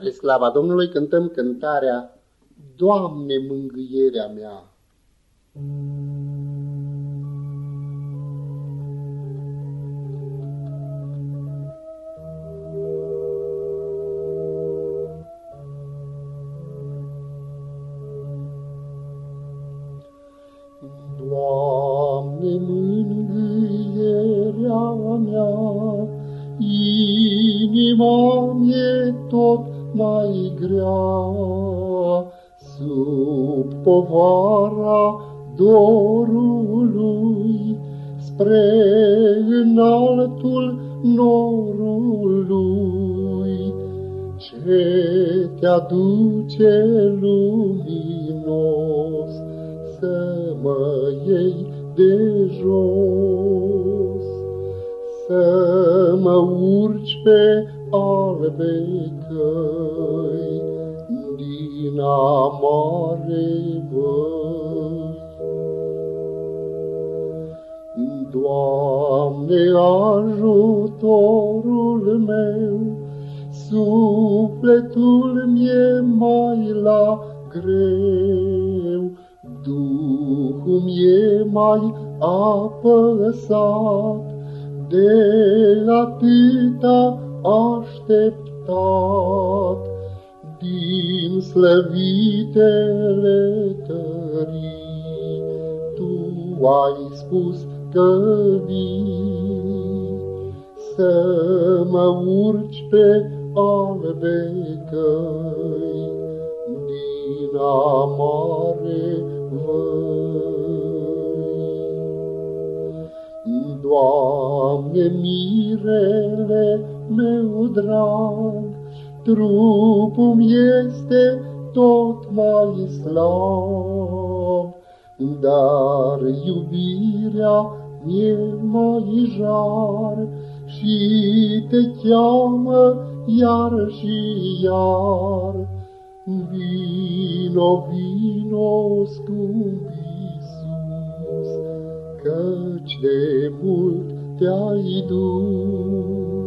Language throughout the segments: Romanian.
Spre slava Domnului cântăm cântarea Doamne mângâierea mea. Doamne mângâierea mai grea. Sub povara dorului spre înaltul norului ce te aduce luminos să mă iei de jos, să mă urci pe albe căi din amare văi. Doamne, ajutorul meu, sufletul mi-e mai la greu, Duhul mi-e mai apăsat, de atâta așteptat din slăvitele tării. Tu ai spus că vii să mă urci pe albe căi din amare văi. Doamne, mirele meu drag, trupul este tot mai slab, dar iubirea mi-e mai jar și te cheamă iar și iar. Vino, vino, scump Iisus, căci de mult te-ai dus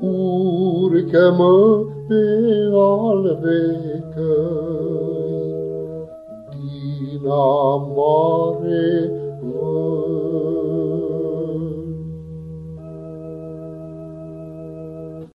urcă-mă pe albe căi. Din amare văd.